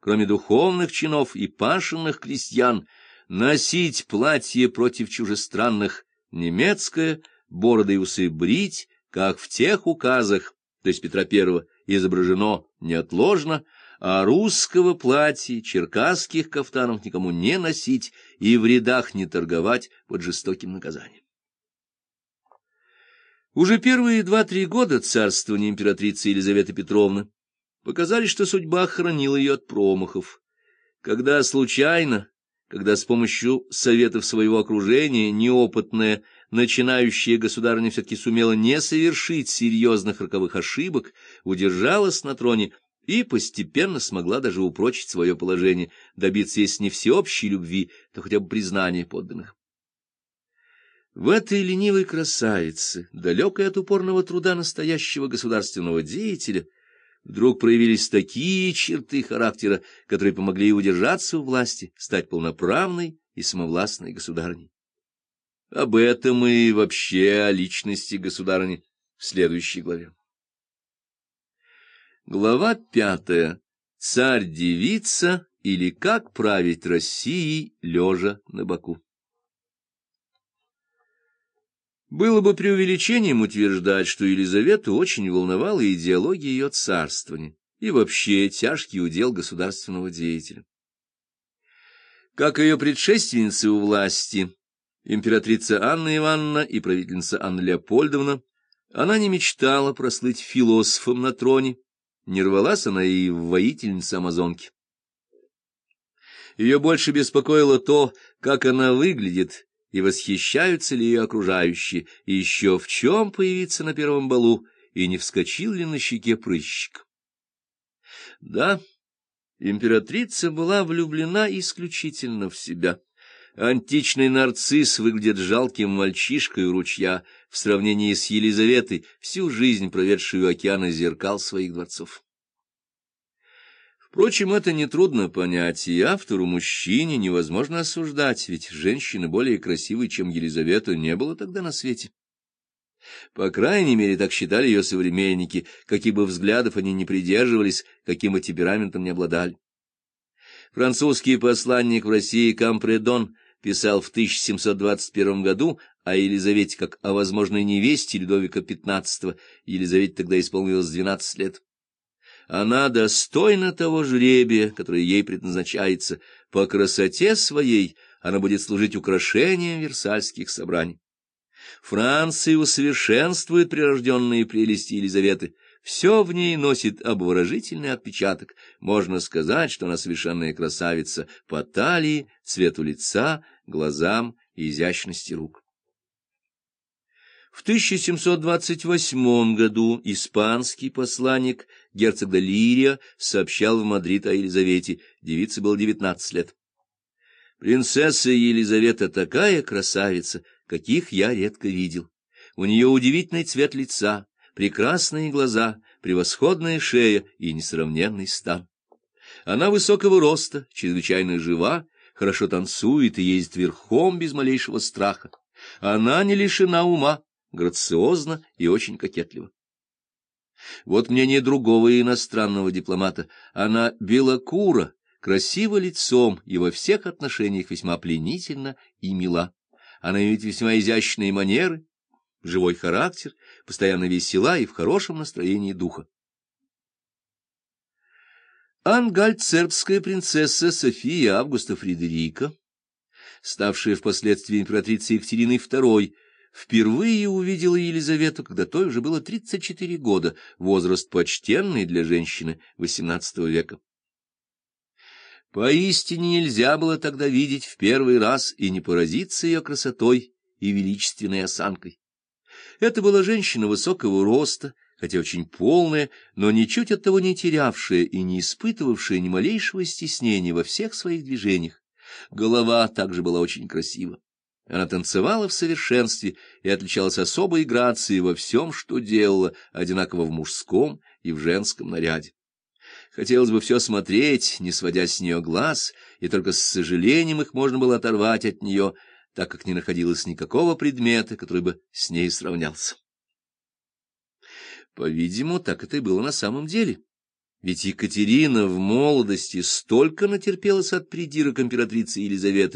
кроме духовных чинов и пашенных крестьян, носить платье против чужестранных, немецкое, бороды и усы брить, как в тех указах, то есть Петра I, изображено неотложно, а русского платья, черкасских кафтанов никому не носить и в рядах не торговать под жестоким наказанием. Уже первые два-три года царствования императрицы Елизаветы Петровны показали, что судьба хранила ее от промахов. Когда случайно, когда с помощью советов своего окружения неопытная, начинающая государыня все-таки сумела не совершить серьезных роковых ошибок, удержалась на троне и постепенно смогла даже упрочить свое положение, добиться, если не всеобщей любви, то хотя бы признания подданных. В этой ленивой красавице, далекой от упорного труда настоящего государственного деятеля, вдруг проявились такие черты характера, которые помогли удержаться у власти, стать полноправной и самовластной государыней. Об этом и вообще о личности государыни в следующей главе. Глава пятая. Царь-девица или как править Россией, лежа на боку. Было бы преувеличением утверждать, что Елизавету очень волновала идеология ее царствования и вообще тяжкий удел государственного деятеля. Как ее предшественницы у власти, императрица Анна Ивановна и правительница Анна Леопольдовна, она не мечтала прослыть философом на троне, не рвалась она и в воительнице Амазонки. Ее больше беспокоило то, как она выглядит, и восхищаются ли ее окружающие, и еще в чем появиться на первом балу, и не вскочил ли на щеке прыщик. Да, императрица была влюблена исключительно в себя. Античный нарцисс выглядит жалким мальчишкой у ручья в сравнении с Елизаветой, всю жизнь проведшую океана зеркал своих дворцов. Впрочем, это нетрудно понять, и автору-мужчине невозможно осуждать, ведь женщины более красивой, чем Елизавета, не было тогда на свете. По крайней мере, так считали ее современники, каких бы взглядов они не придерживались, каким бы темпераментом не обладали. Французский посланник в России Кампредон писал в 1721 году о Елизавете как о возможной невесте Людовика XV, Елизавете тогда исполнилось 12 лет. Она достойна того жребия, который ей предназначается. По красоте своей она будет служить украшением версальских собраний. Франция усовершенствует прирожденные прелести Елизаветы. Все в ней носит обворожительный отпечаток. Можно сказать, что она совершенная красавица по талии, цвету лица, глазам и изящности рук. В 1728 году испанский посланник герцог де Лирия сообщал в Мадрид о Елизавете, девице было 19 лет. Принцесса Елизавета такая красавица, каких я редко видел. У нее удивительный цвет лица, прекрасные глаза, превосходная шея и несравненный стан. Она высокого роста, чрезвычайно жива, хорошо танцует и ездит верхом без малейшего страха. Она не лишена ума, грациозно и очень кокетливо. Вот мнение другого иностранного дипломата. Она белокура, красива лицом и во всех отношениях весьма пленительна и мила. Она имеет весьма изящные манеры, живой характер, постоянно весела и в хорошем настроении духа. Ангальцербская принцесса София Августа Фредерика, ставшая впоследствии императрицей Екатериной II, впервые увидела Елизавету, когда той уже было 34 года, возраст почтенный для женщины XVIII века. Поистине нельзя было тогда видеть в первый раз и не поразиться ее красотой и величественной осанкой. Это была женщина высокого роста, хотя очень полная, но ничуть от того не терявшая и не испытывавшая ни малейшего стеснения во всех своих движениях. Голова также была очень красива. Она танцевала в совершенстве и отличалась особой грацией во всем, что делала, одинаково в мужском и в женском наряде. Хотелось бы все смотреть, не сводя с нее глаз, и только с сожалением их можно было оторвать от нее, так как не находилось никакого предмета, который бы с ней сравнялся. По-видимому, так это и было на самом деле. Ведь Екатерина в молодости столько натерпелась от придирок императрицы Елизаветы,